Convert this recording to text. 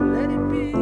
Let it be.